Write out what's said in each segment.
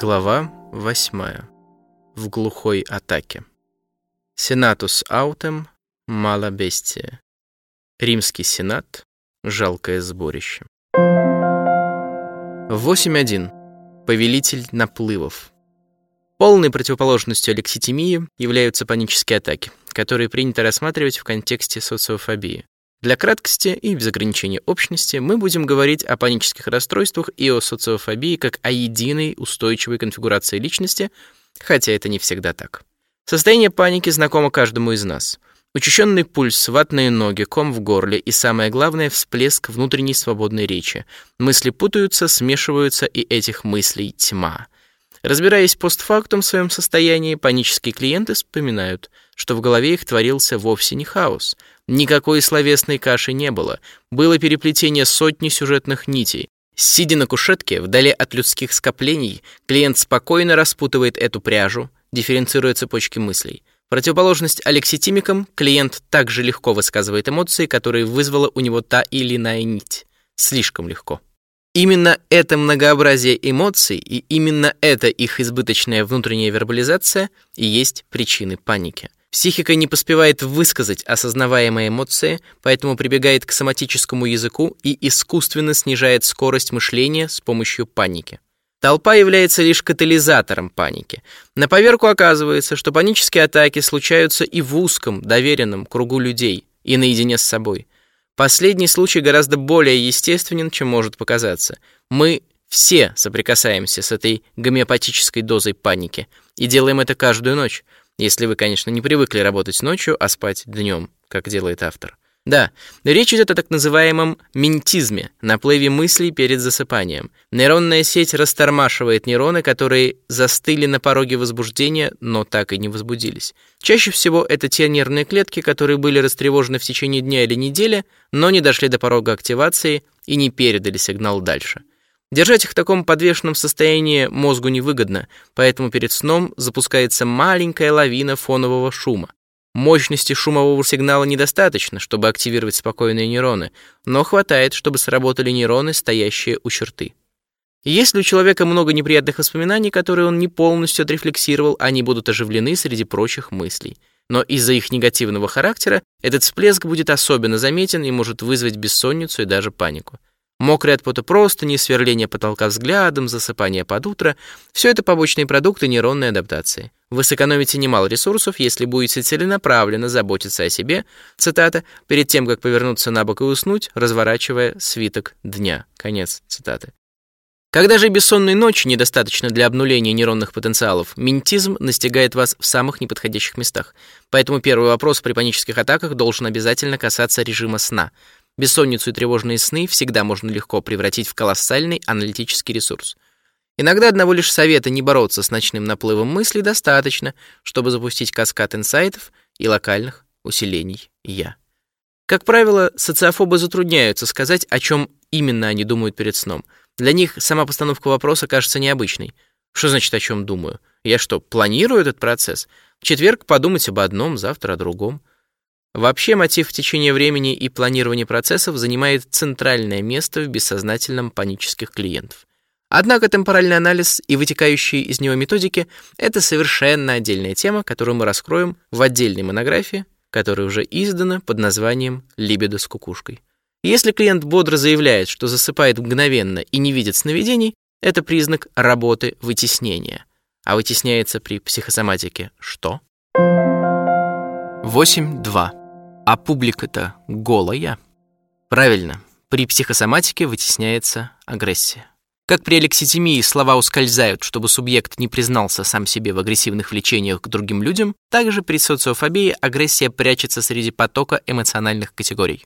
Глава 8. В глухой атаке. Сенатус аутем мало бестия. Римский сенат жалкое сборище. 8.1. Повелитель наплывов. Полной противоположностью алекситимии являются панические атаки, которые принято рассматривать в контексте социофобии. Для краткости и без ограничения общности мы будем говорить о панических расстройствах и о социофобии как о единой устойчивой конфигурации личности, хотя это не всегда так. Состояние паники знакомо каждому из нас. Учащенный пульс, ватные ноги, ком в горле и, самое главное, всплеск внутренней свободной речи. Мысли путаются, смешиваются, и этих мыслей тьма. Разбираясь постфактум в своем состоянии, панические клиенты вспоминают, что в голове их творился вовсе не хаос — Никакой словесной каши не было. Было переплетение сотни сюжетных нитей. Сидя на кушетке, вдали от людских скоплений, клиент спокойно распутывает эту пряжу, дифференцируя цепочки мыслей. Противоположность алекситимикам, клиент также легко высказывает эмоции, которые вызвала у него та или иная нить. Слишком легко. Именно это многообразие эмоций и именно эта их избыточная внутренняя вербализация и есть причины паники. Психика не поспевает высказать осознаваемые эмоции, поэтому прибегает к соматическому языку и искусственно снижает скорость мышления с помощью паники. Толпа является лишь катализатором паники. На поверку оказывается, что панические атаки случаются и в узком, доверенном кругу людей, и наедине с собой. Последний случай гораздо более естественен, чем может показаться. Мы все соприкасаемся с этой гомеопатической дозой паники и делаем это каждую ночь. Если вы, конечно, не привыкли работать ночью, а спать днем, как делает автор. Да, речь идет о так называемом ментизме, наплыве мыслей перед засыпанием. Нейронная сеть растормашивает нейроны, которые застыли на пороге возбуждения, но так и не возбудились. Чаще всего это те нервные клетки, которые были растревожены в течение дня или недели, но не дошли до порога активации и не передали сигнал дальше. Держать их в таком подвешенном состоянии мозгу невыгодно, поэтому перед сном запускается маленькая лавина фонового шума. Мощности шумового сигнала недостаточно, чтобы активировать спокойные нейроны, но хватает, чтобы сработали нейроны, стоящие у черты. Если у человека много неприятных воспоминаний, которые он не полностью отрефлексировал, они будут оживлены среди прочих мыслей. Но из-за их негативного характера этот всплеск будет особенно заметен и может вызвать бессонницу и даже панику. Мокрый от пота простыни, сверление потолка взглядом, засыпание под утро — все это побочные продукты нейронной адаптации. Вы сэкономите немало ресурсов, если будете целенаправленно заботиться о себе, цитата, перед тем, как повернуться на бок и уснуть, разворачивая свиток дня. Конец цитаты. Когда же бессонной ночи недостаточно для обнуления нейронных потенциалов, ментизм настигает вас в самых неподходящих местах. Поэтому первый вопрос при панических атаках должен обязательно касаться режима сна — Бессонницу и тревожные сны всегда можно легко превратить в колоссальный аналитический ресурс. Иногда одного лишь совета не бороться с ночным наплывом мыслей достаточно, чтобы запустить каскад инсайтов и локальных усилений «я». Как правило, социофобы затрудняются сказать, о чем именно они думают перед сном. Для них сама постановка вопроса кажется необычной. Что значит «о чем думаю»? Я что, планирую этот процесс? В четверг подумать об одном, завтра о другом. Вообще мотив в течение времени и планирования процессов занимает центральное место в бессознательном панических клиентов. Однако темпоральный анализ и вытекающие из него методики — это совершенно отдельная тема, которую мы раскроем в отдельной монографии, которая уже издана под названием «Либидо с кукушкой». Если клиент бодро заявляет, что засыпает мгновенно и не видит сновидений, это признак работы вытеснения. А вытесняется при психосоматике что? 8.2. А публика-то голая. Правильно, при психосоматике вытесняется агрессия. Как при алекситимии слова ускользают, чтобы субъект не признался сам себе в агрессивных влечениях к другим людям, также при социофобии агрессия прячется среди потока эмоциональных категорий.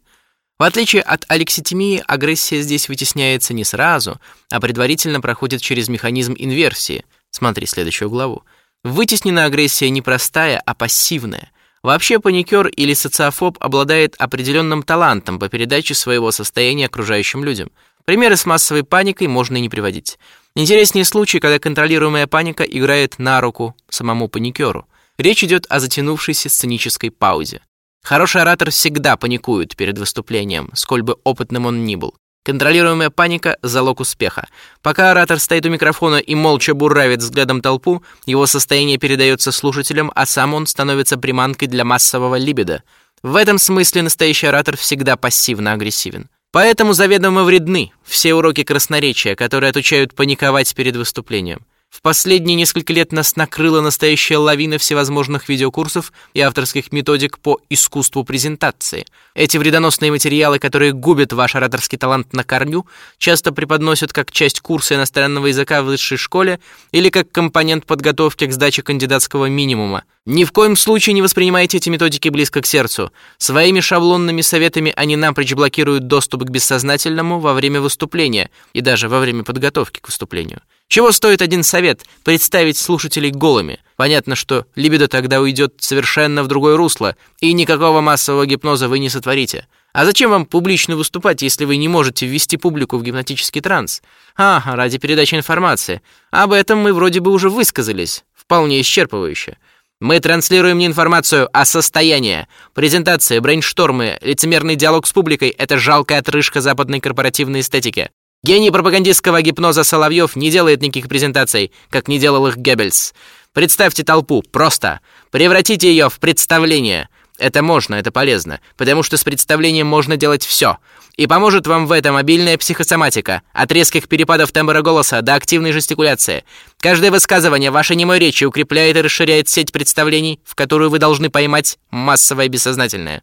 В отличие от алекситимии, агрессия здесь вытесняется не сразу, а предварительно проходит через механизм инверсии. Смотри следующую главу. Вытеснена агрессия не простая, а пассивная. Вообще паникер или социофоб обладает определенным талантом по передаче своего состояния окружающим людям. Примеры с массовой паникой можно и не приводить. Интереснее случаи, когда контролируемая паника играет на руку самому паникеру. Речь идет о затянувшейся сценической паузе. Хороший оратор всегда паникует перед выступлением, сколь бы опытным он ни был. Контролируемая паника – залог успеха. Пока оратор стоит у микрофона и молча буравит взглядом толпу, его состояние передается слушателям, а сам он становится приманкой для массового либидо. В этом смысле настоящий оратор всегда пассивно-агрессивен. Поэтому заведомо вредны все уроки красноречия, которые отучают паниковать перед выступлением. В последние несколько лет нас накрыла настоящая лавина всевозможных видеокурсов и авторских методик по искусству презентации. Эти вредоносные материалы, которые губят ваш ораторский талант на корню, часто преподносят как часть курса иностранного языка в высшей школе или как компонент подготовки к сдаче кандидатского минимума. Ни в коем случае не воспринимайте эти методики близко к сердцу. Своими шаблонными советами они напрочь блокируют доступ к бессознательному во время выступления и даже во время подготовки к выступлению. Чего стоит один совет – представить слушателей голыми? Понятно, что либидо тогда уйдет совершенно в другое русло, и никакого массового гипноза вы не сотворите. А зачем вам публично выступать, если вы не можете ввести публику в гипнотический транс? А, ради передачи информации. Об этом мы вроде бы уже высказались, вполне исчерпывающе. Мы транслируем не информацию, а состояние. Презентации, брейнштормы, лицемерный диалог с публикой — это жалкая отрыжка западной корпоративной эстетики. Гений пропагандистского гипноза Соловьев не делает никаких презентаций, как не делал их Геббельс. Представьте толпу, просто. Превратите ее в представление. Это можно, это полезно, потому что с представлением можно делать все. И поможет вам в этом мобильная психосоматика, от резких перепадов тембра голоса до активной жестикуляции. Каждое высказывание вашей немой речи укрепляет и расширяет сеть представлений, в которую вы должны поймать массовое бессознательное.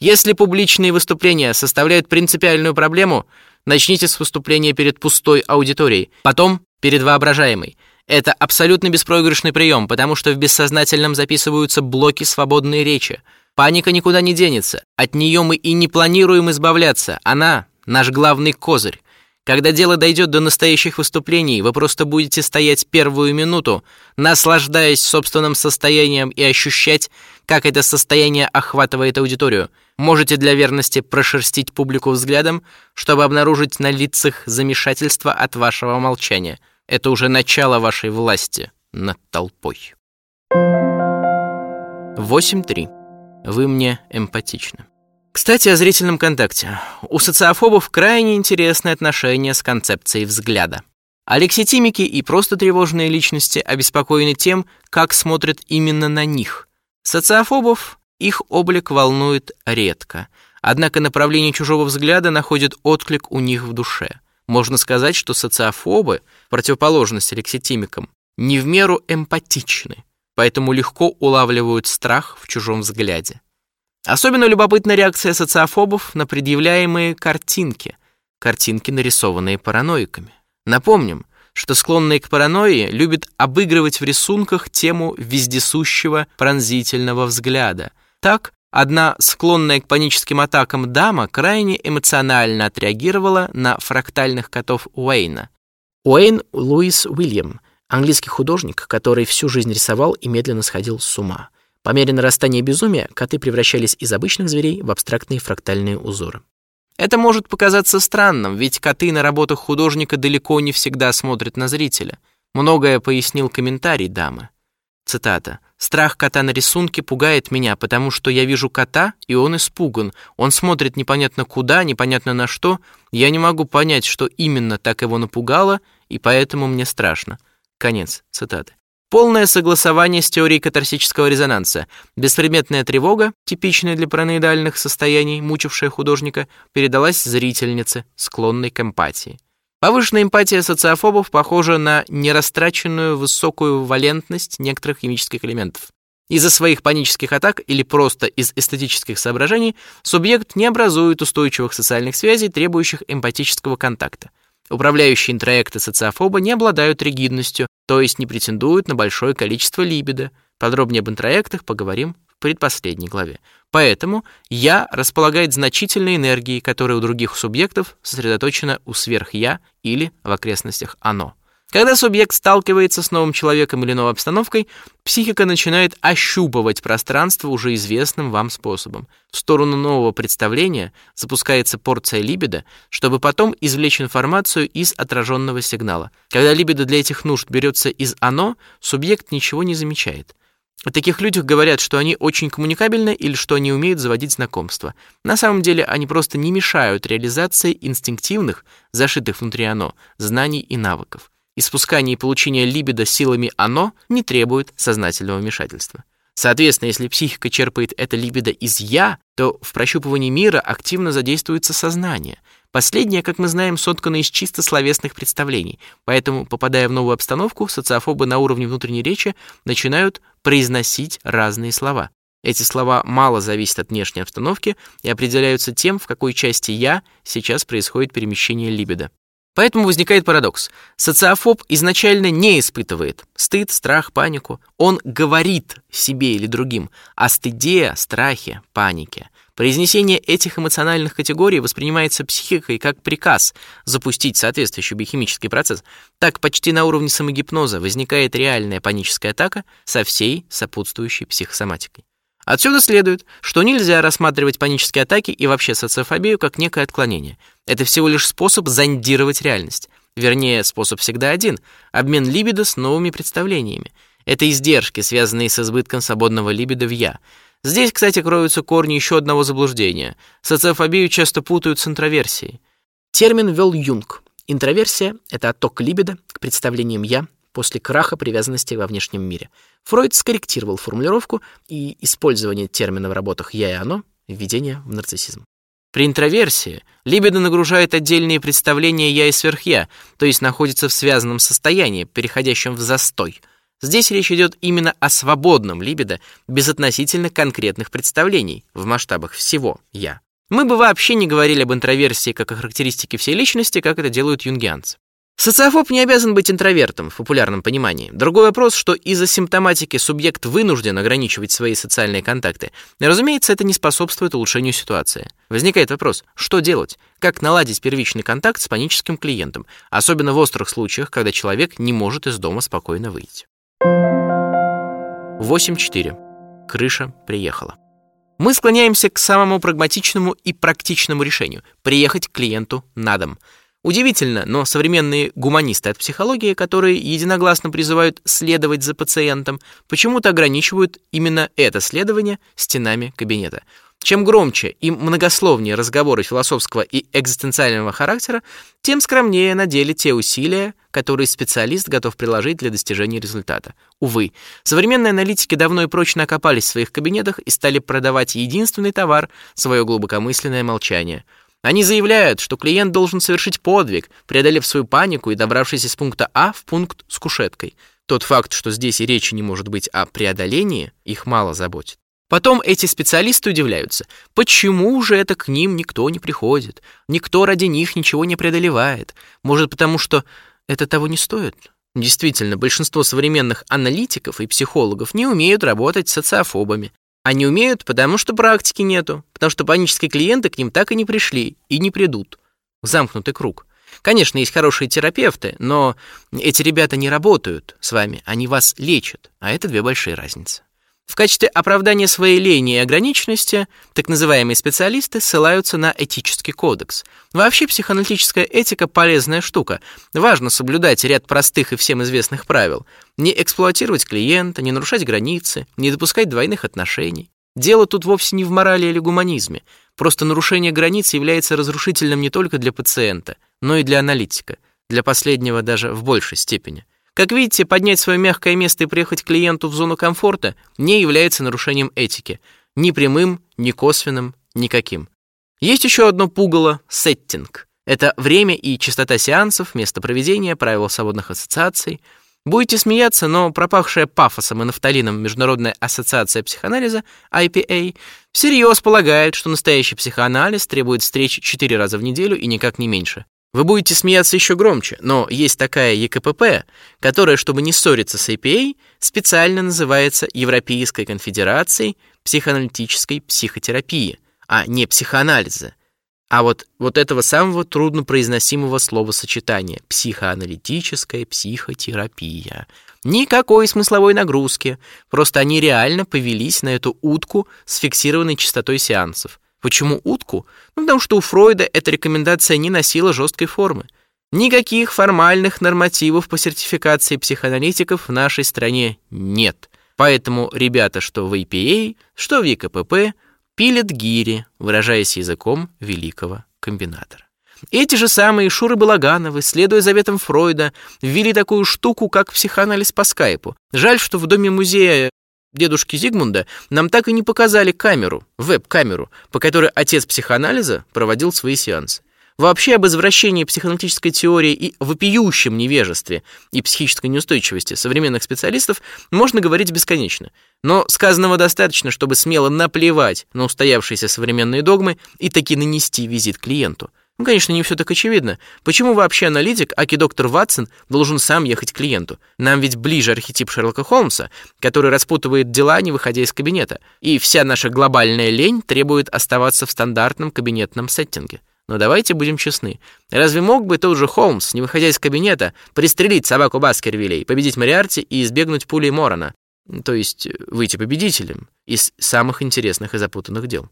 Если публичные выступления составляют принципиальную проблему, начните с выступления перед пустой аудиторией, потом перед воображаемой. Это абсолютно беспроигрышный прием, потому что в бессознательном записываются блоки свободной речи. Паника никуда не денется. От нее мы и не планируем избавляться. Она — наш главный козырь. Когда дело дойдет до настоящих выступлений, вы просто будете стоять первую минуту, наслаждаясь собственным состоянием и ощущать, как это состояние охватывает аудиторию. Можете для верности прошерстить публику взглядом, чтобы обнаружить на лицах замешательство от вашего молчания. Это уже начало вашей власти над толпой. 8.3. Вы мне эмпатичны. Кстати, о зрительном контакте. У социофобов крайне интересное отношение с концепцией взгляда. Алекситимики и просто тревожные личности обеспокоены тем, как смотрят именно на них. Социофобов их облик волнует редко, однако направление чужого взгляда находит отклик у них в душе. Можно сказать, что социофобы, противоположность алекситимикам, не в меру эмпатичны, поэтому легко улавливают страх в чужом взгляде. Особенно любопытна реакция социофобов на предъявляемые картинки, картинки, нарисованные параноиками. Напомним, что склонные к паранойи любят обыгрывать в рисунках тему вездесущего пронзительного взгляда. Так, одна склонная к паническим атакам дама крайне эмоционально отреагировала на фрактальных котов Уэйна. Уэйн Луис Уильям, английский художник, который всю жизнь рисовал и медленно сходил с ума. По мере нарастания безумия коты превращались из обычных зверей в абстрактные фрактальные узоры. Это может показаться странным, ведь коты на работах художника далеко не всегда смотрят на зрителя. Многое пояснил комментарий дамы. Цитата. «Страх кота на рисунке пугает меня, потому что я вижу кота, и он испуган. Он смотрит непонятно куда, непонятно на что. Я не могу понять, что именно так его напугало, и поэтому мне страшно». Конец цитаты. Полное согласование с теорией катарсического резонанса. Беспредметная тревога, типичная для параноидальных состояний, мучившая художника, передалась зрительнице, склонной к эмпатии. Повышенная эмпатия социофобов похожа на нерастраченную высокую валентность некоторых химических элементов. Из-за своих панических атак или просто из эстетических соображений субъект не образует устойчивых социальных связей, требующих эмпатического контакта. Управляющие интроекты социофоба не обладают ригидностью, то есть не претендуют на большое количество либидо. Подробнее об интроектах поговорим предпоследней главе. Поэтому «я» располагает значительной энергией, которая у других субъектов сосредоточена у сверх-я или в окрестностях «оно». Когда субъект сталкивается с новым человеком или новой обстановкой, психика начинает ощупывать пространство уже известным вам способом. В сторону нового представления запускается порция либидо, чтобы потом извлечь информацию из отраженного сигнала. Когда либидо для этих нужд берется из «оно», субъект ничего не замечает. О таких людях говорят, что они очень коммуникабельны или что они умеют заводить знакомства. На самом деле они просто не мешают реализации инстинктивных, зашитых внутри оно, знаний и навыков. Испускание и получение либидо силами оно не требует сознательного вмешательства. Соответственно, если психика черпает это либидо из «я», то в прощупывании мира активно задействуется сознание. Последнее, как мы знаем, соткано из чисто словесных представлений, поэтому, попадая в новую обстановку, социофобы на уровне внутренней речи начинают произносить разные слова. Эти слова мало зависят от внешней обстановки и определяются тем, в какой части «я» сейчас происходит перемещение либидо. Поэтому возникает парадокс. Социофоб изначально не испытывает стыд, страх, панику. Он говорит себе или другим о стыде, страхе, панике. Произнесение этих эмоциональных категорий воспринимается психикой как приказ запустить соответствующий биохимический процесс. Так почти на уровне самогипноза возникает реальная паническая атака со всей сопутствующей психосоматикой. Отсюда следует, что нельзя рассматривать панические атаки и вообще социофобию как некое отклонение. Это всего лишь способ зондировать реальность. Вернее, способ всегда один — обмен либидо с новыми представлениями. Это издержки, связанные с избытком свободного либидо в «я». Здесь, кстати, кроются корни еще одного заблуждения. Социофобию часто путают с интроверсией. Термин ввел Юнг. Интроверсия — это отток либидо к представлениям «я», после краха привязанности во внешнем мире. Фройд скорректировал формулировку и использование термина в работах «я» и «оно» введение в нарциссизм. При интроверсии либидо нагружает отдельные представления «я» и «сверхя», то есть находится в связанном состоянии, переходящем в застой. Здесь речь идет именно о свободном либидо, без относительно конкретных представлений в масштабах всего «я». Мы бы вообще не говорили об интроверсии как о характеристике всей личности, как это делают юнгианцы. Социофоб не обязан быть интровертом в популярном понимании. Другой вопрос, что из-за симптоматики субъект вынужден ограничивать свои социальные контакты. Разумеется, это не способствует улучшению ситуации. Возникает вопрос, что делать? Как наладить первичный контакт с паническим клиентом, особенно в острых случаях, когда человек не может из дома спокойно выйти. 8.4. Крыша приехала. Мы склоняемся к самому прагматичному и практичному решению – приехать к клиенту на дом – Удивительно, но современные гуманисты от психологии, которые единогласно призывают следовать за пациентом, почему-то ограничивают именно это следование стенами кабинета. Чем громче и многословнее разговоры философского и экзистенциального характера, тем скромнее на деле те усилия, которые специалист готов приложить для достижения результата. Увы, современные аналитики давно и прочно окопались в своих кабинетах и стали продавать единственный товар – свое глубокомысленное молчание – они заявляют, что клиент должен совершить подвиг, преодолев свою панику и добравшись из пункта А в пункт с кушеткой. Тот факт, что здесь и речи не может быть о преодолении, их мало заботит. Потом эти специалисты удивляются, почему же это к ним никто не приходит, никто ради них ничего не преодолевает. Может, потому что это того не стоит? Действительно, большинство современных аналитиков и психологов не умеют работать с социофобами. Они умеют, потому что практики нету, потому что панические клиенты к ним так и не пришли и не придут. Замкнутый круг. Конечно, есть хорошие терапевты, но эти ребята не работают с вами, они вас лечат, а это две большие разницы. В качестве оправдания своей лени и ограниченности так называемые специалисты ссылаются на этический кодекс. Вообще психоаналитическая этика – полезная штука. Важно соблюдать ряд простых и всем известных правил. Не эксплуатировать клиента, не нарушать границы, не допускать двойных отношений. Дело тут вовсе не в морали или гуманизме. Просто нарушение границ является разрушительным не только для пациента, но и для аналитика. Для последнего даже в большей степени. Как видите, поднять свое мягкое место и приехать клиенту в зону комфорта не является нарушением этики. Ни прямым, ни косвенным, никаким. Есть еще одно пугало – сеттинг. Это время и частота сеансов, место проведения, правила свободных ассоциаций. Будете смеяться, но пропахшая пафосом и нафталином Международная ассоциация психоанализа, IPA, всерьез полагает, что настоящий психоанализ требует встреч 4 раза в неделю и никак не меньше. Вы будете смеяться еще громче, но есть такая ЕКПП, которая, чтобы не ссориться с APA, специально называется Европейской конфедерацией психоаналитической психотерапии, а не психоанализа. А вот, вот этого самого труднопроизносимого словосочетания психоаналитическая психотерапия. Никакой смысловой нагрузки, просто они реально повелись на эту утку с фиксированной частотой сеансов. Почему утку? Ну, потому что у Фройда эта рекомендация не носила жесткой формы. Никаких формальных нормативов по сертификации психоаналитиков в нашей стране нет. Поэтому ребята, что в APA, что в ЕКПП, пилят гири, выражаясь языком великого комбинатора. Эти же самые Шуры Балагановы, следуя заветам Фройда, ввели такую штуку, как психоанализ по скайпу. Жаль, что в доме музея дедушки Зигмунда нам так и не показали камеру, веб-камеру, по которой отец психоанализа проводил свои сеансы. Вообще об извращении психоаналитической теории и вопиющем невежестве и психической неустойчивости современных специалистов можно говорить бесконечно. Но сказанного достаточно, чтобы смело наплевать на устоявшиеся современные догмы и таки нанести визит клиенту. Ну, конечно, не все так очевидно. Почему вообще аналитик, аки доктор Ватсон, должен сам ехать к клиенту? Нам ведь ближе архетип Шерлока Холмса, который распутывает дела, не выходя из кабинета. И вся наша глобальная лень требует оставаться в стандартном кабинетном сеттинге. Но давайте будем честны. Разве мог бы тот же Холмс, не выходя из кабинета, пристрелить собаку Баскервилей, победить Мариарти и избегнуть пули Морона? То есть выйти победителем из самых интересных и запутанных дел.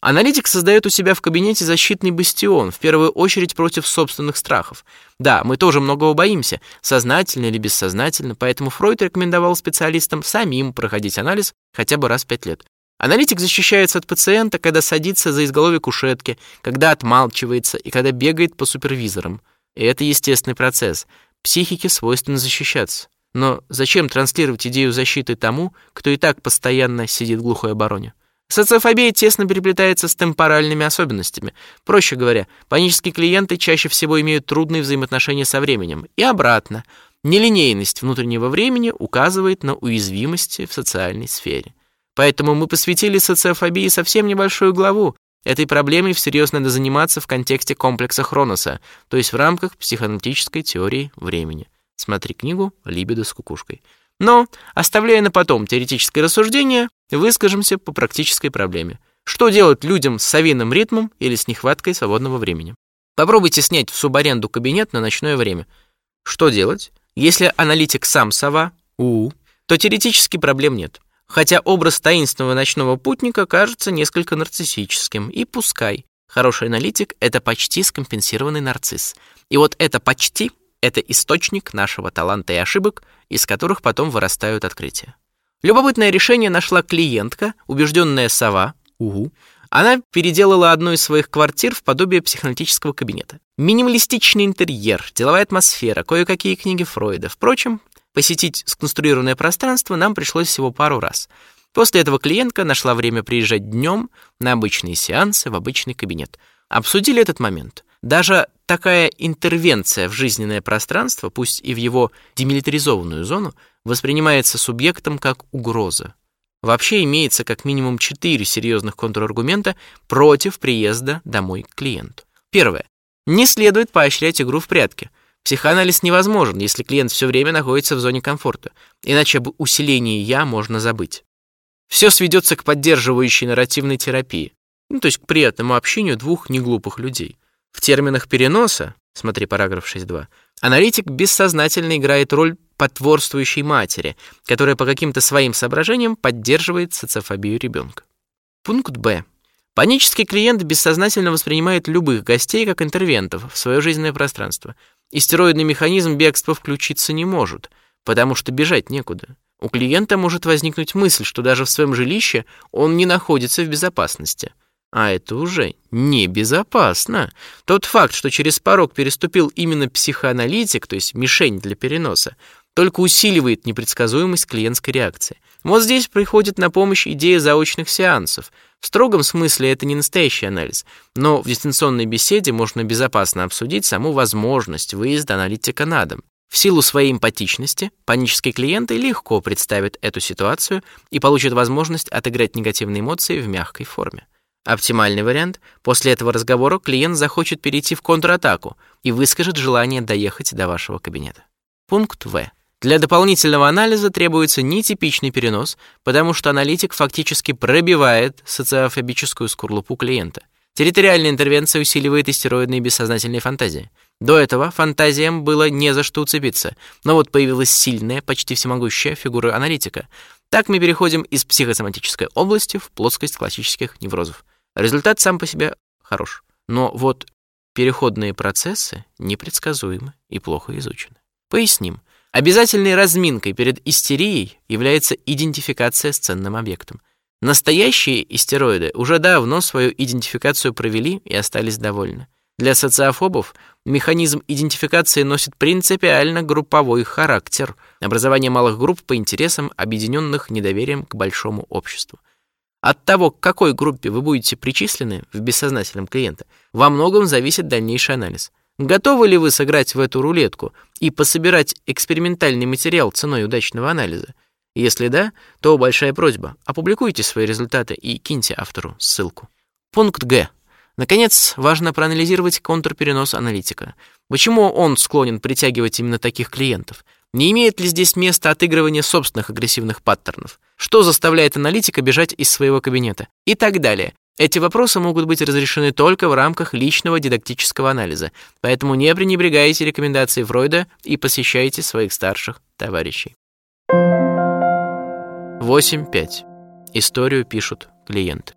Аналитик создает у себя в кабинете защитный бастион, в первую очередь против собственных страхов. Да, мы тоже многого боимся, сознательно или бессознательно, поэтому Фройд рекомендовал специалистам самим проходить анализ хотя бы раз в пять лет. Аналитик защищается от пациента, когда садится за изголовье кушетки, когда отмалчивается и когда бегает по супервизорам. И это естественный процесс. Психике свойственно защищаться. Но зачем транслировать идею защиты тому, кто и так постоянно сидит в глухой обороне? Социофобия тесно переплетается с темпоральными особенностями. Проще говоря, панические клиенты чаще всего имеют трудные взаимоотношения со временем. И обратно. Нелинейность внутреннего времени указывает на уязвимости в социальной сфере. Поэтому мы посвятили социофобии совсем небольшую главу. Этой проблемой всерьез надо заниматься в контексте комплекса Хроноса, то есть в рамках психоаналитической теории времени. Смотри книгу «Либидо с кукушкой». Но, оставляя на потом теоретическое рассуждение, выскажемся по практической проблеме. Что делать людям с совиным ритмом или с нехваткой свободного времени? Попробуйте снять в субаренду кабинет на ночное время. Что делать? Если аналитик сам сова, у, то теоретически проблем нет. Хотя образ таинственного ночного путника кажется несколько нарциссическим. И пускай. Хороший аналитик — это почти скомпенсированный нарцисс. И вот это «почти» — это источник нашего таланта и ошибок, из которых потом вырастают открытия. Любопытное решение нашла клиентка, убежденная сова, угу. Она переделала одну из своих квартир в подобие психоаналитического кабинета. Минималистичный интерьер, деловая атмосфера, кое-какие книги Фройда. Впрочем, Посетить сконструированное пространство нам пришлось всего пару раз. После этого клиентка нашла время приезжать днем на обычные сеансы в обычный кабинет. Обсудили этот момент. Даже такая интервенция в жизненное пространство, пусть и в его демилитаризованную зону, воспринимается субъектом как угроза. Вообще имеется как минимум четыре серьезных контраргумента против приезда домой к клиенту. Первое. Не следует поощрять игру в прятки. Психоанализ невозможен, если клиент все время находится в зоне комфорта, иначе об усилении «я» можно забыть. Все сведется к поддерживающей нарративной терапии, ну, то есть к приятному общению двух неглупых людей. В терминах переноса, смотри параграф 6.2, аналитик бессознательно играет роль потворствующей матери, которая по каким-то своим соображениям поддерживает социофобию ребенка. Пункт Б. Панический клиент бессознательно воспринимает любых гостей как интервентов в свое жизненное пространство – Истероидный механизм бегства включиться не может, потому что бежать некуда. У клиента может возникнуть мысль, что даже в своем жилище он не находится в безопасности. А это уже небезопасно. Тот факт, что через порог переступил именно психоаналитик, то есть мишень для переноса, только усиливает непредсказуемость клиентской реакции. Вот здесь приходит на помощь идея заочных сеансов – в строгом смысле это не настоящий анализ, но в дистанционной беседе можно безопасно обсудить саму возможность выезда аналитика на дом. В силу своей эмпатичности панические клиенты легко представят эту ситуацию и получат возможность отыграть негативные эмоции в мягкой форме. Оптимальный вариант – после этого разговора клиент захочет перейти в контратаку и выскажет желание доехать до вашего кабинета. Пункт В. Для дополнительного анализа требуется нетипичный перенос, потому что аналитик фактически пробивает социофобическую скорлупу клиента. Территориальная интервенция усиливает истероидные бессознательные фантазии. До этого фантазиям было не за что уцепиться, но вот появилась сильная, почти всемогущая фигура аналитика. Так мы переходим из психосоматической области в плоскость классических неврозов. Результат сам по себе хорош, но вот переходные процессы непредсказуемы и плохо изучены. Поясним. Обязательной разминкой перед истерией является идентификация с ценным объектом. Настоящие истероиды уже давно свою идентификацию провели и остались довольны. Для социофобов механизм идентификации носит принципиально групповой характер, образование малых групп по интересам, объединенных недоверием к большому обществу. От того, к какой группе вы будете причислены в бессознательном клиента, во многом зависит дальнейший анализ. Готовы ли вы сыграть в эту рулетку и пособирать экспериментальный материал ценой удачного анализа? Если да, то большая просьба. Опубликуйте свои результаты и киньте автору ссылку. Пункт Г. Наконец, важно проанализировать контрперенос аналитика. Почему он склонен притягивать именно таких клиентов? Не имеет ли здесь места отыгрывания собственных агрессивных паттернов? Что заставляет аналитика бежать из своего кабинета? И так далее. Эти вопросы могут быть разрешены только в рамках личного дидактического анализа, поэтому не пренебрегайте рекомендацией Фройда и посещайте своих старших товарищей. 8.5. Историю пишут клиенты.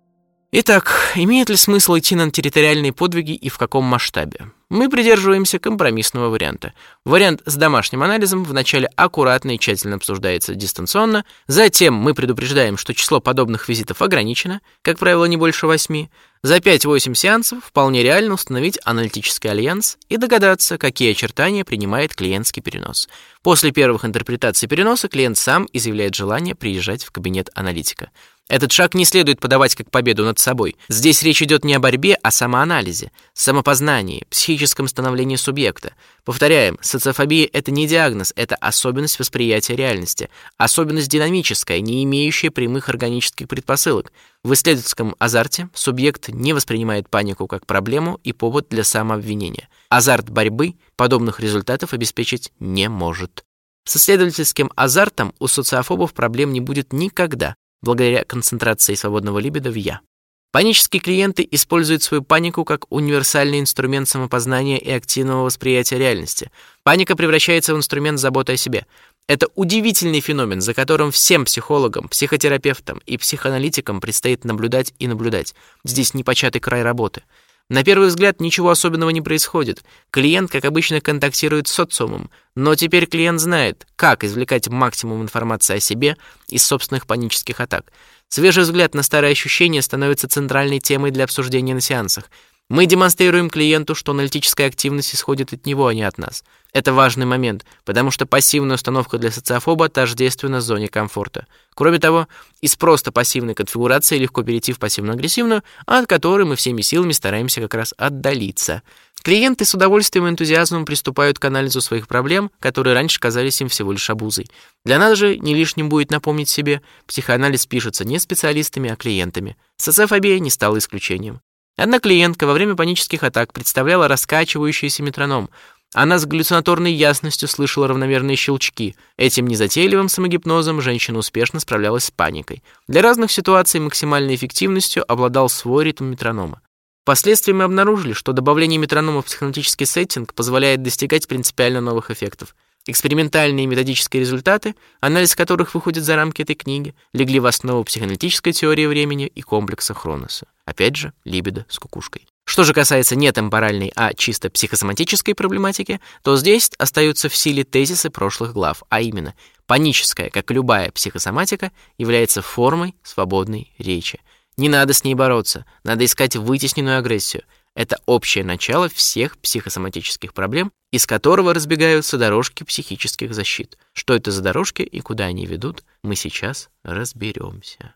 Итак, имеет ли смысл идти на территориальные подвиги и в каком масштабе? Мы придерживаемся компромиссного варианта. Вариант с домашним анализом вначале аккуратно и тщательно обсуждается дистанционно, затем мы предупреждаем, что число подобных визитов ограничено, как правило, не больше восьми. За 5-8 сеансов вполне реально установить аналитический альянс и догадаться, какие очертания принимает клиентский перенос. После первых интерпретаций переноса клиент сам изъявляет желание приезжать в кабинет аналитика. Этот шаг не следует подавать как победу над собой. Здесь речь идет не о борьбе, а о самоанализе, самопознании, психическом становлении субъекта. Повторяем, социофобия — это не диагноз, это особенность восприятия реальности, особенность динамическая, не имеющая прямых органических предпосылок. В исследовательском азарте субъект не воспринимает панику как проблему и повод для самообвинения. Азарт борьбы подобных результатов обеспечить не может. С исследовательским азартом у социофобов проблем не будет никогда, благодаря концентрации свободного либидо в «я». Панические клиенты используют свою панику как универсальный инструмент самопознания и активного восприятия реальности. Паника превращается в инструмент заботы о себе. Это удивительный феномен, за которым всем психологам, психотерапевтам и психоаналитикам предстоит наблюдать и наблюдать. Здесь непочатый край работы. На первый взгляд ничего особенного не происходит. Клиент, как обычно, контактирует с социумом, но теперь клиент знает, как извлекать максимум информации о себе из собственных панических атак. Свежий взгляд на старые ощущения становится центральной темой для обсуждения на сеансах. Мы демонстрируем клиенту, что аналитическая активность исходит от него, а не от нас. Это важный момент, потому что пассивная установка для социофоба тождественна зоне комфорта. Кроме того, из просто пассивной конфигурации легко перейти в пассивно-агрессивную, от которой мы всеми силами стараемся как раз отдалиться. Клиенты с удовольствием и энтузиазмом приступают к анализу своих проблем, которые раньше казались им всего лишь обузой. Для нас же не лишним будет напомнить себе, психоанализ пишется не специалистами, а клиентами. Социофобия не стала исключением. Одна клиентка во время панических атак представляла раскачивающийся метроном. Она с галлюцинаторной ясностью слышала равномерные щелчки. Этим незатейливым самогипнозом женщина успешно справлялась с паникой. Для разных ситуаций максимальной эффективностью обладал свой ритм метронома. Впоследствии мы обнаружили, что добавление метронома в психонатический сеттинг позволяет достигать принципиально новых эффектов. Экспериментальные методические результаты, анализ которых выходит за рамки этой книги, легли в основу психоаналитической теории времени и комплекса Хроноса. Опять же, либидо с кукушкой. Что же касается не темпоральной, а чисто психосоматической проблематики, то здесь остаются в силе тезисы прошлых глав, а именно, паническая, как любая психосоматика, является формой свободной речи. Не надо с ней бороться, надо искать вытесненную агрессию – это общее начало всех психосоматических проблем, из которого разбегаются дорожки психических защит. Что это за дорожки и куда они ведут, мы сейчас разберемся.